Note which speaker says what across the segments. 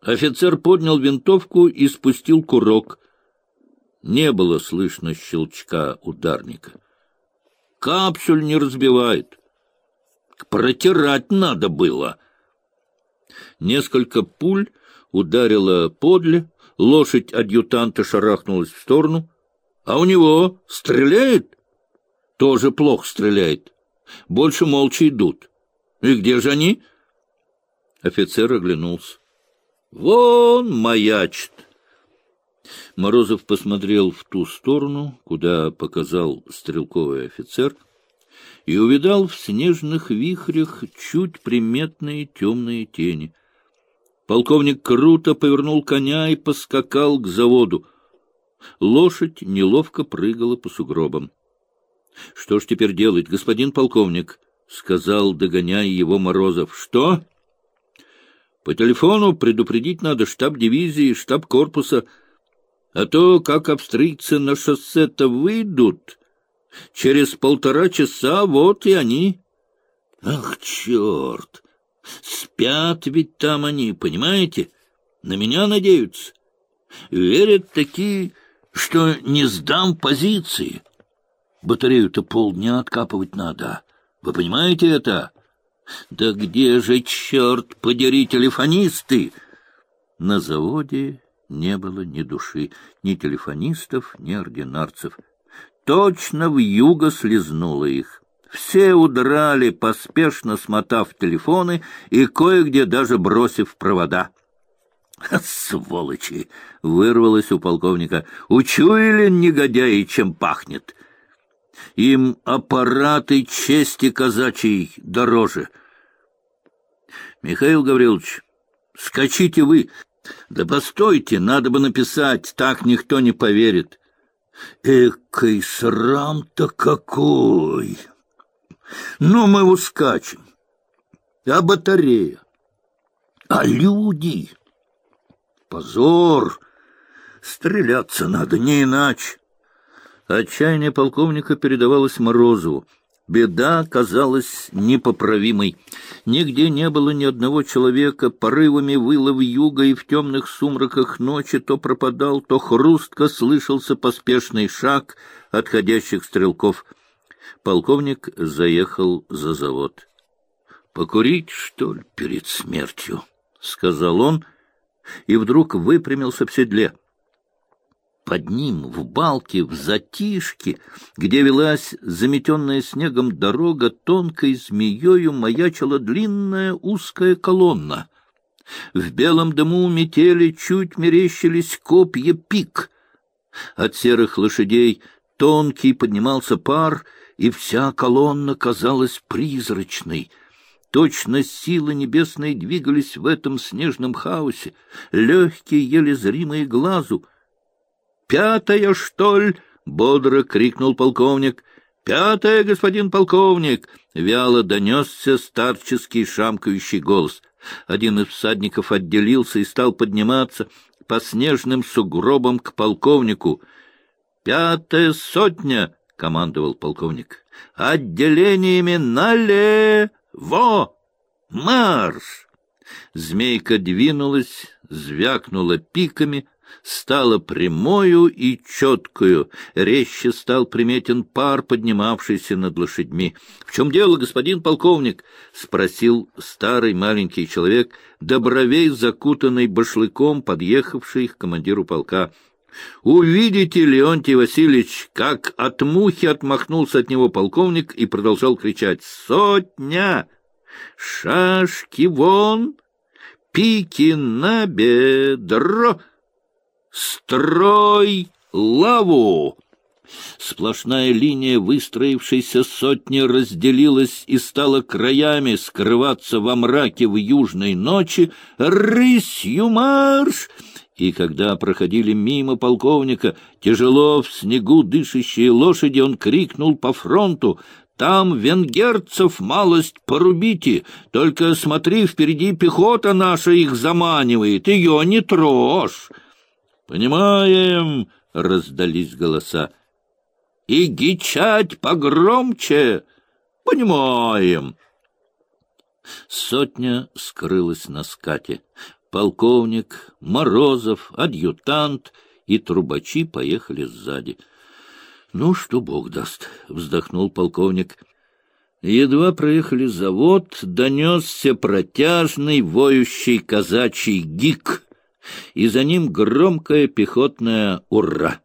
Speaker 1: Офицер поднял винтовку и спустил курок. Не было слышно щелчка ударника. Капсуль не разбивает. Протирать надо было. Несколько пуль ударило подле, лошадь адъютанта шарахнулась в сторону. А у него стреляет? Тоже плохо стреляет. Больше молча идут. И где же они? Офицер оглянулся. Вон маячит. Морозов посмотрел в ту сторону, куда показал стрелковый офицер, и увидал в снежных вихрях чуть приметные темные тени. Полковник круто повернул коня и поскакал к заводу. Лошадь неловко прыгала по сугробам. — Что ж теперь делать, господин полковник? — сказал, догоняя его Морозов. — Что? — По телефону предупредить надо штаб дивизии, штаб корпуса. А то, как австрийцы на шоссе-то выйдут, через полтора часа вот и они. Ах, черт! Спят ведь там они, понимаете? На меня надеются. Верят такие, что не сдам позиции. Батарею-то полдня откапывать надо. Вы понимаете это? Да где же, черт подери, телефонисты? На заводе не было ни души, ни телефонистов, ни ординарцев. Точно в юго слезнуло их. Все удрали, поспешно смотав телефоны и кое-где даже бросив провода. «Сволочи!» — вырвалось у полковника. «Учуяли негодяи, чем пахнет!» Им аппараты чести казачьей дороже. Михаил Гаврилович, скачите вы. Да постойте, надо бы написать, так никто не поверит. Экой срам-то какой! Ну, мы ускачем. А батарея? А люди? Позор! Стреляться надо, не иначе. Отчаяние полковника передавалось Морозову. Беда казалась непоправимой. Нигде не было ни одного человека, порывами выла в юго и в темных сумраках ночи то пропадал, то хрустко слышался поспешный шаг отходящих стрелков. Полковник заехал за завод. — Покурить, что ли, перед смертью? — сказал он, и вдруг выпрямился в седле. Под ним, в балке, в затишке, где велась заметенная снегом дорога, тонкой змеёю маячила длинная узкая колонна. В белом дыму метели чуть мерещились копья пик. От серых лошадей тонкий поднимался пар, и вся колонна казалась призрачной — Точно силы небесные двигались в этом снежном хаосе, легкие, еле зримые глазу — Пятая, что ли? — бодро крикнул полковник. — Пятая, господин полковник! — вяло донесся старческий шамкающий голос. Один из всадников отделился и стал подниматься по снежным сугробам к полковнику. — Пятая сотня! — командовал полковник. — Отделениями налево! Марш! Змейка двинулась, звякнула пиками — стала прямою и четкою, резче стал приметен пар, поднимавшийся над лошадьми. — В чем дело, господин полковник? — спросил старый маленький человек, добровей закутанный башлыком, подъехавший к командиру полка. — Увидите, Леонтий Васильевич, как от мухи отмахнулся от него полковник и продолжал кричать «Сотня! Шашки вон! Пики на бедро!» «Строй лаву!» Сплошная линия выстроившейся сотни разделилась и стала краями скрываться во мраке в южной ночи. «Рысью марш!» И когда проходили мимо полковника, тяжело в снегу дышащие лошади, он крикнул по фронту «Там венгерцев малость порубите, только смотри, впереди пехота наша их заманивает, ее не трожь!» «Понимаем!» — раздались голоса. «И гичать погромче!» «Понимаем!» Сотня скрылась на скате. Полковник, Морозов, адъютант и трубачи поехали сзади. — Ну, что бог даст, — вздохнул полковник. Едва проехали завод, донесся протяжный, воющий казачий гик, и за ним громкое пехотное «Ура!».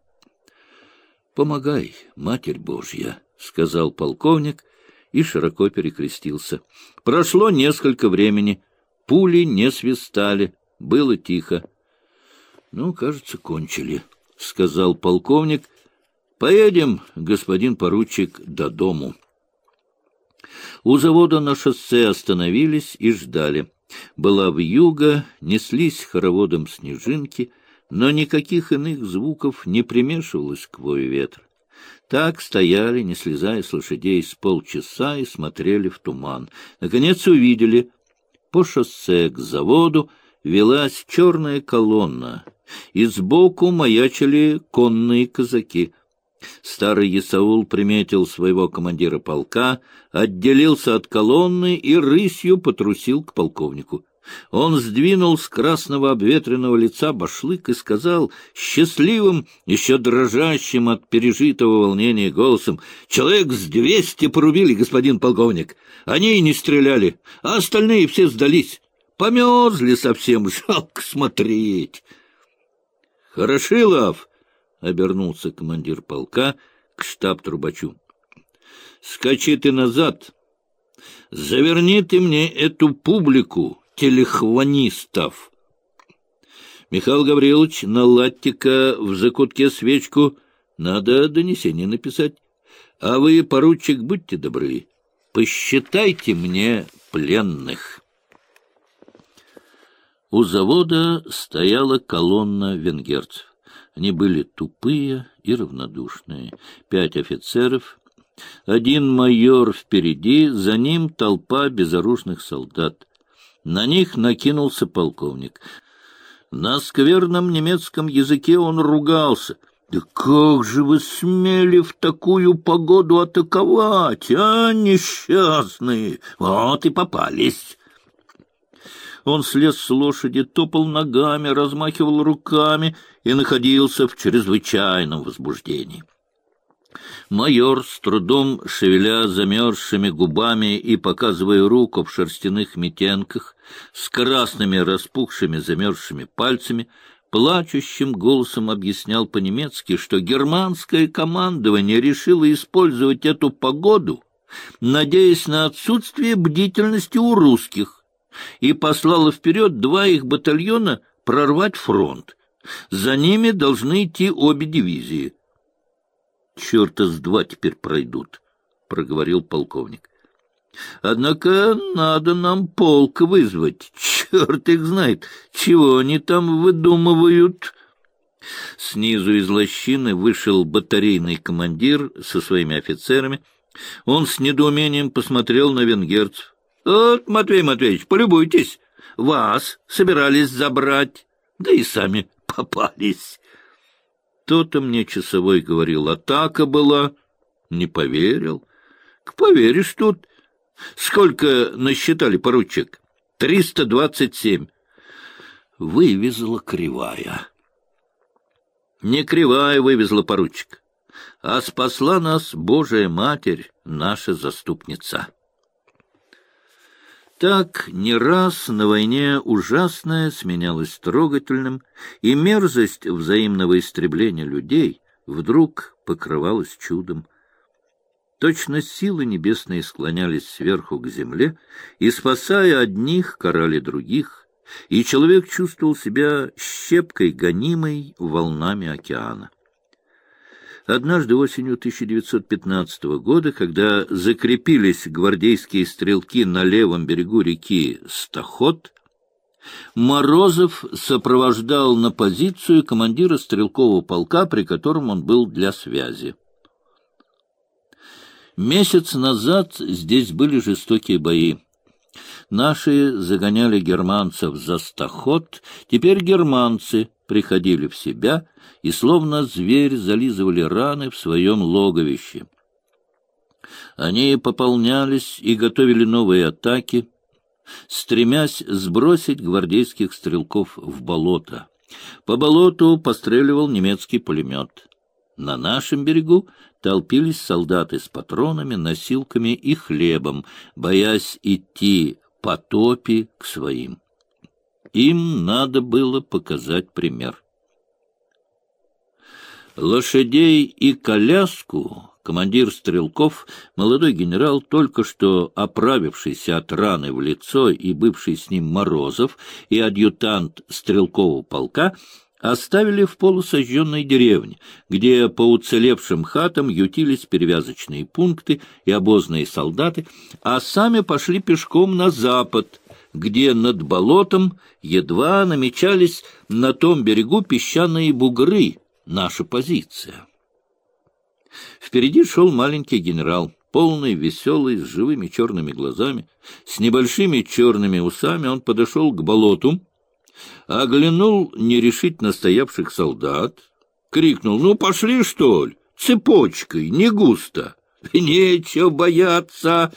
Speaker 1: «Помогай, Матерь Божья!» — сказал полковник и широко перекрестился. Прошло несколько времени. Пули не свистали. Было тихо. — Ну, кажется, кончили, — сказал полковник. — Поедем, господин поручик, до дому. У завода на шоссе остановились и ждали. Была вьюга, неслись хороводом снежинки, но никаких иных звуков не примешивалось к вою ветра. Так стояли, не слезая с лошадей, с полчаса и смотрели в туман. Наконец увидели. По шоссе к заводу велась черная колонна, и сбоку маячили конные казаки. Старый Исаул приметил своего командира полка, отделился от колонны и рысью потрусил к полковнику. Он сдвинул с красного обветренного лица башлык и сказал счастливым, еще дрожащим от пережитого волнения голосом, «Человек с двести порубили, господин полковник. Они и не стреляли, а остальные все сдались. Померзли совсем, жалко смотреть». «Хорошилов!» — обернулся командир полка к штаб-трубачу. «Скачи ты назад! Заверни ты мне эту публику!» телехванистов. Михаил Гаврилович, наладьте-ка в закутке свечку. Надо донесение написать. А вы, поручик, будьте добры, посчитайте мне пленных. У завода стояла колонна венгерцев. Они были тупые и равнодушные. Пять офицеров, один майор впереди, за ним толпа безоружных солдат. На них накинулся полковник. На скверном немецком языке он ругался. «Да как же вы смели в такую погоду атаковать, а, несчастные? Вот и попались!» Он слез с лошади, топал ногами, размахивал руками и находился в чрезвычайном возбуждении. Майор, с трудом шевеля замерзшими губами и показывая руку в шерстяных метенках, с красными распухшими замерзшими пальцами, плачущим голосом объяснял по-немецки, что германское командование решило использовать эту погоду, надеясь на отсутствие бдительности у русских, и послало вперед два их батальона прорвать фронт. За ними должны идти обе дивизии — черта с два теперь пройдут, — проговорил полковник. — Однако надо нам полк вызвать. Черт их знает, чего они там выдумывают. Снизу из лощины вышел батарейный командир со своими офицерами. Он с недоумением посмотрел на венгерцев. — Вот, Матвей Матвеевич, полюбуйтесь, вас собирались забрать, да и сами попались. То-то мне часовой говорил, атака была. Не поверил. К поверишь тут. Сколько насчитали, поручик? Триста двадцать семь. Вывезла кривая. Не кривая вывезла поручик, а спасла нас Божия Матерь, наша заступница. Так не раз на войне ужасное сменялось трогательным, и мерзость взаимного истребления людей вдруг покрывалась чудом. Точно силы небесные склонялись сверху к земле, и, спасая одних, карали других, и человек чувствовал себя щепкой, гонимой волнами океана. Однажды осенью 1915 года, когда закрепились гвардейские стрелки на левом берегу реки Стахот, Морозов сопровождал на позицию командира стрелкового полка, при котором он был для связи. Месяц назад здесь были жестокие бои. Наши загоняли германцев за стахот, теперь германцы приходили в себя и словно зверь зализывали раны в своем логовище. Они пополнялись и готовили новые атаки. стремясь сбросить гвардейских стрелков в болото. По болоту постреливал немецкий пулемет. На нашем берегу толпились солдаты с патронами, носилками и хлебом, боясь идти по топи к своим. Им надо было показать пример. Лошадей и коляску командир стрелков, молодой генерал, только что оправившийся от раны в лицо и бывший с ним Морозов, и адъютант стрелкового полка оставили в полусожженной деревне, где по уцелевшим хатам ютились перевязочные пункты и обозные солдаты, а сами пошли пешком на запад, где над болотом едва намечались на том берегу песчаные бугры, наша позиция. Впереди шел маленький генерал, полный, веселый, с живыми черными глазами, с небольшими черными усами. Он подошел к болоту, оглянул нерешительно стоявших солдат, крикнул «Ну, пошли, что ли? Цепочкой, не густо!» «Нечего бояться!»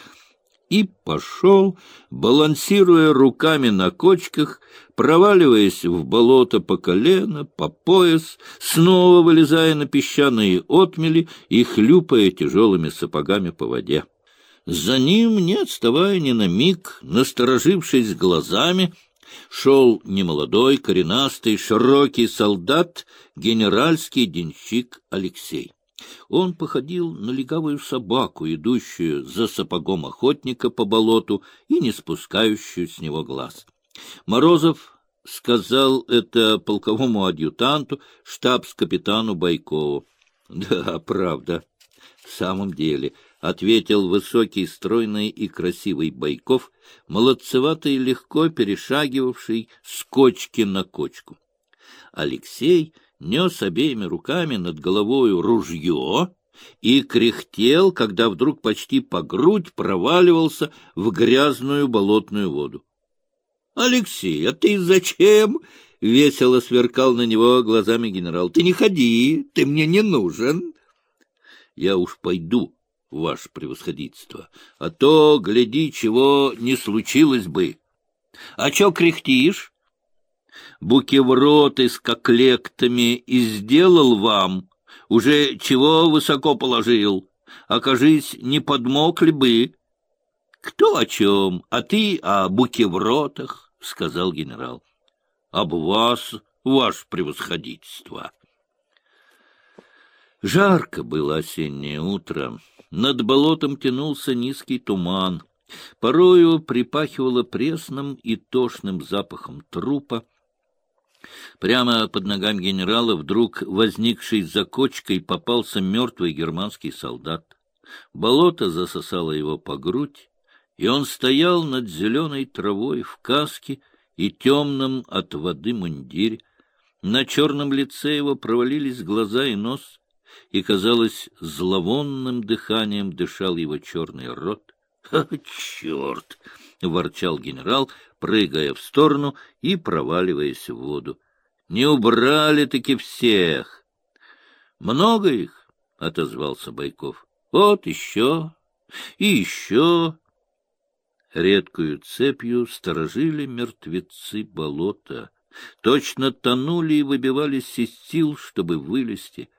Speaker 1: И пошел, балансируя руками на кочках, проваливаясь в болото по колено, по пояс, снова вылезая на песчаные отмели и хлюпая тяжелыми сапогами по воде. За ним, не отставая ни на миг, насторожившись глазами, шел немолодой, коренастый, широкий солдат, генеральский денщик Алексей. Он походил на легавую собаку, идущую за сапогом охотника по болоту и не спускающую с него глаз. Морозов сказал это полковому адъютанту, штабс-капитану Байкову. — Да, правда. В самом деле, — ответил высокий, стройный и красивый Байков, молодцеватый легко перешагивавший с кочки на кочку. Алексей нес обеими руками над головою ружье и кряхтел, когда вдруг почти по грудь проваливался в грязную болотную воду. — Алексей, а ты зачем? — весело сверкал на него глазами генерал. — Ты не ходи, ты мне не нужен. — Я уж пойду, ваше превосходительство, а то, гляди, чего не случилось бы. — А чё кряхтишь? Букевроты с коклектами и сделал вам, уже чего высоко положил, окажись, не подмокли бы. — Кто о чем, а ты о букевротах, — сказал генерал. — Об вас, ваше превосходительство. Жарко было осеннее утро. Над болотом тянулся низкий туман. Порою припахивало пресным и тошным запахом трупа. Прямо под ногами генерала вдруг возникший за кочкой попался мертвый германский солдат. Болото засосало его по грудь, и он стоял над зеленой травой в каске и темном от воды мундире. На черном лице его провалились глаза и нос, и, казалось, зловонным дыханием дышал его черный рот. «Ха, черт!» — ворчал генерал, прыгая в сторону и проваливаясь в воду. Не убрали-таки всех. — Много их, — отозвался Байков. — Вот еще и еще. Редкую цепью сторожили мертвецы болота. Точно тонули и выбивались из сил, чтобы вылезти.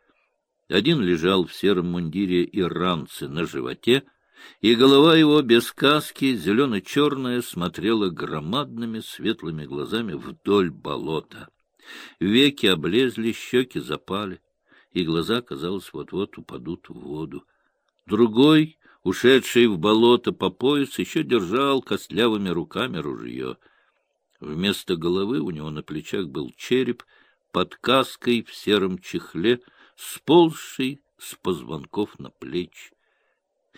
Speaker 1: Один лежал в сером мундире и ранце на животе, и голова его без каски, зелено-черная, смотрела громадными светлыми глазами вдоль болота. Веки облезли, щеки запали, и глаза, казалось, вот-вот упадут в воду. Другой, ушедший в болото по пояс, еще держал костлявыми руками ружье. Вместо головы у него на плечах был череп под каской в сером чехле, сползший с позвонков на плечи.